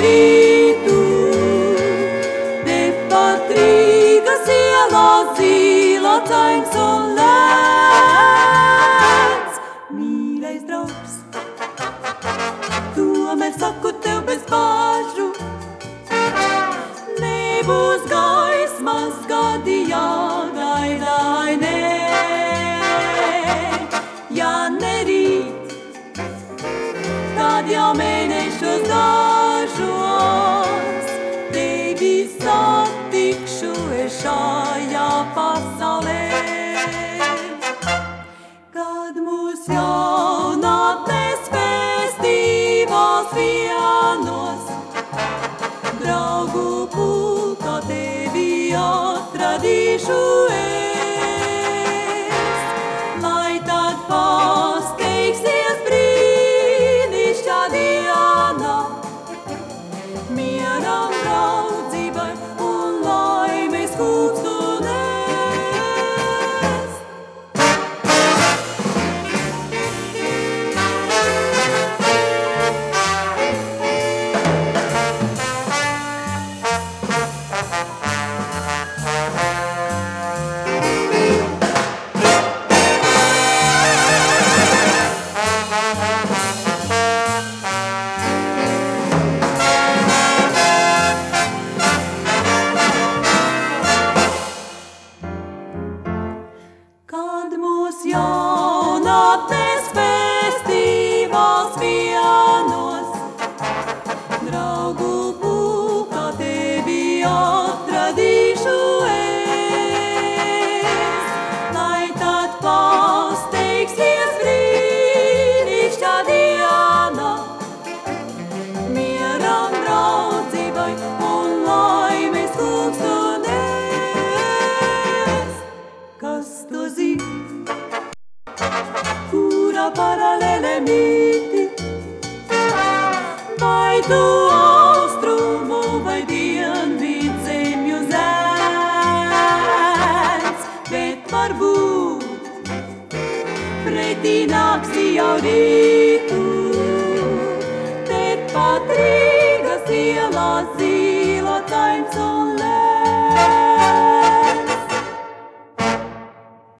rītu. Tepat Rīgas ielā zīla caims un lēns. Mīļais draugs, tomēr saku tev bez bāžu. Nebūs gaismas gadi jāgaidāj, nē. Ja nerīt, tad jau mēnešos dažos tevi satikšu es šajā pasaulē. Kad mūs jaunatnes festībās vienos, draugu pulkā tevi atradīšu es. paralēlēmīti. Vai tu austrumu vai dienvidu zemju zēns, bet varbūt pretī nāks jau rītu. Te pat Rīgas ielā zīla taimsons.